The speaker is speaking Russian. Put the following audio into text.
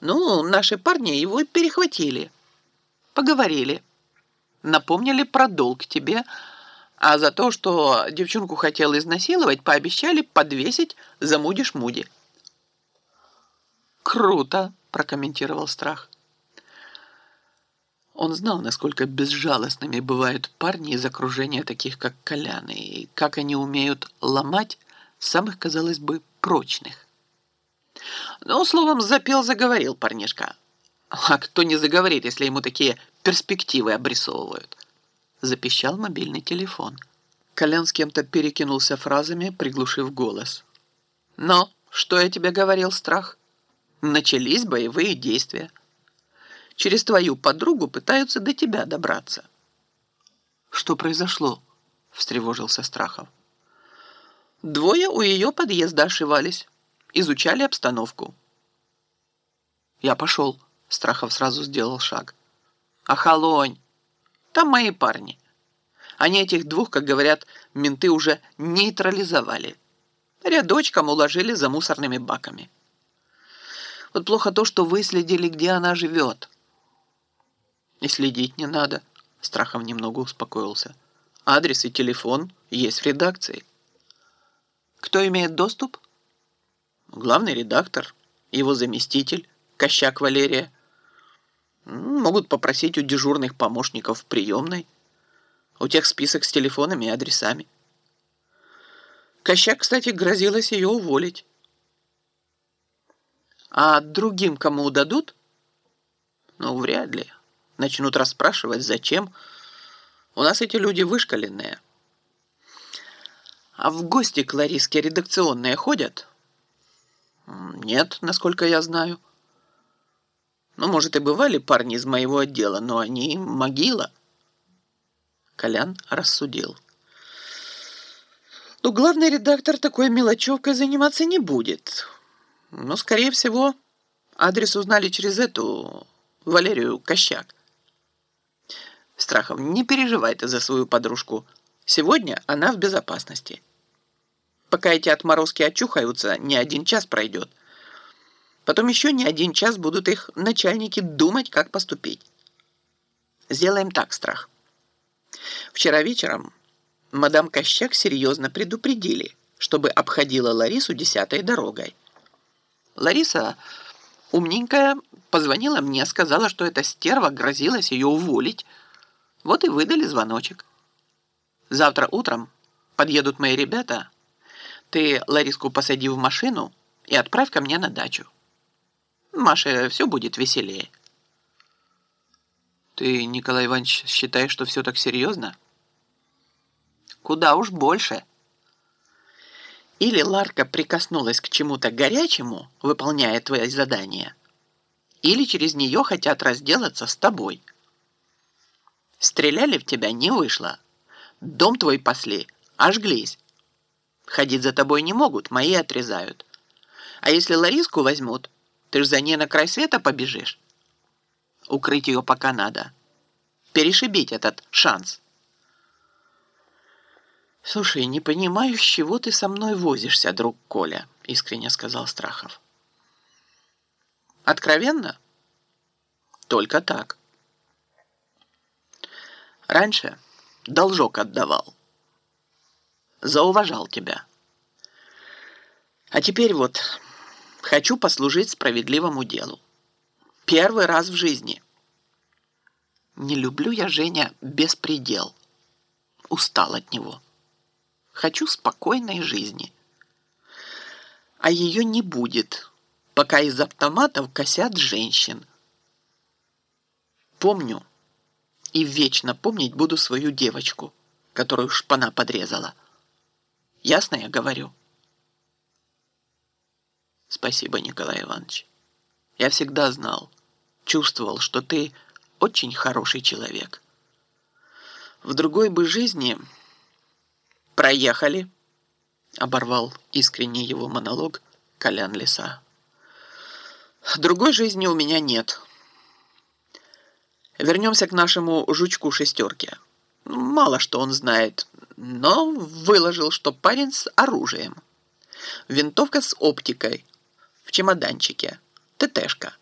Ну, наши парни его перехватили. Поговорили. Напомнили про долг тебе, а за то, что девчонку хотел изнасиловать, пообещали подвесить за муди-шмуди. «Круто!» – прокомментировал Страх. Он знал, насколько безжалостными бывают парни из окружения таких, как Коляны, и как они умеют ломать самых, казалось бы, прочных. Ну, словом, запел-заговорил парнишка. А кто не заговорит, если ему такие перспективы обрисовывают? Запищал мобильный телефон. Колян с кем-то перекинулся фразами, приглушив голос. «Но, что я тебе говорил, страх? Начались боевые действия» через твою подругу пытаются до тебя добраться». «Что произошло?» – встревожился Страхов. «Двое у ее подъезда ошивались, изучали обстановку». «Я пошел», – Страхов сразу сделал шаг. «Ахалонь! Там мои парни. Они этих двух, как говорят, менты уже нейтрализовали. Рядочком уложили за мусорными баками. Вот плохо то, что выследили, где она живет». И следить не надо. Страхом немного успокоился. Адрес и телефон есть в редакции. Кто имеет доступ? Главный редактор, его заместитель, Кощак Валерия. Могут попросить у дежурных помощников в приемной. У тех список с телефонами и адресами. Кощак, кстати, грозилась ее уволить. А другим кому дадут? Ну, вряд ли. Начнут расспрашивать, зачем. У нас эти люди вышкаленные. А в гости к Лариске редакционные ходят? Нет, насколько я знаю. Ну, может, и бывали парни из моего отдела, но они могила. Колян рассудил. Ну, главный редактор такой мелочевкой заниматься не будет. Но, скорее всего, адрес узнали через эту Валерию Кощак. Страхов, не переживай ты за свою подружку. Сегодня она в безопасности. Пока эти отморозки очухаются, не один час пройдет. Потом еще не один час будут их начальники думать, как поступить. Сделаем так, Страх. Вчера вечером мадам Кощак серьезно предупредили, чтобы обходила Ларису десятой дорогой. Лариса, умненькая, позвонила мне, сказала, что эта стерва грозилась ее уволить, вот и выдали звоночек. Завтра утром подъедут мои ребята. Ты Лариску посади в машину и отправь ко мне на дачу. Маше все будет веселее. Ты, Николай Иванович, считаешь, что все так серьезно? Куда уж больше. Или Ларка прикоснулась к чему-то горячему, выполняя твои задания, или через нее хотят разделаться с тобой – Стреляли в тебя, не вышло. Дом твой пасли, ожглись. Ходить за тобой не могут, мои отрезают. А если Лариску возьмут, ты ж за ней на край света побежишь. Укрыть ее пока надо. Перешибить этот шанс. «Слушай, не понимаю, с чего ты со мной возишься, друг Коля», — искренне сказал Страхов. «Откровенно?» «Только так». Раньше должок отдавал. Зауважал тебя. А теперь вот хочу послужить справедливому делу. Первый раз в жизни. Не люблю я, Женя, беспредел. Устал от него. Хочу спокойной жизни. А ее не будет, пока из автоматов косят женщин. Помню, и вечно помнить буду свою девочку, которую шпана подрезала. Ясно я говорю? Спасибо, Николай Иванович. Я всегда знал, чувствовал, что ты очень хороший человек. В другой бы жизни проехали, оборвал искренний его монолог Колян Лиса. Другой жизни у меня нет. Вернемся к нашему жучку шестерке. Мало что он знает, но выложил, что парень с оружием. Винтовка с оптикой в чемоданчике. ТТшка.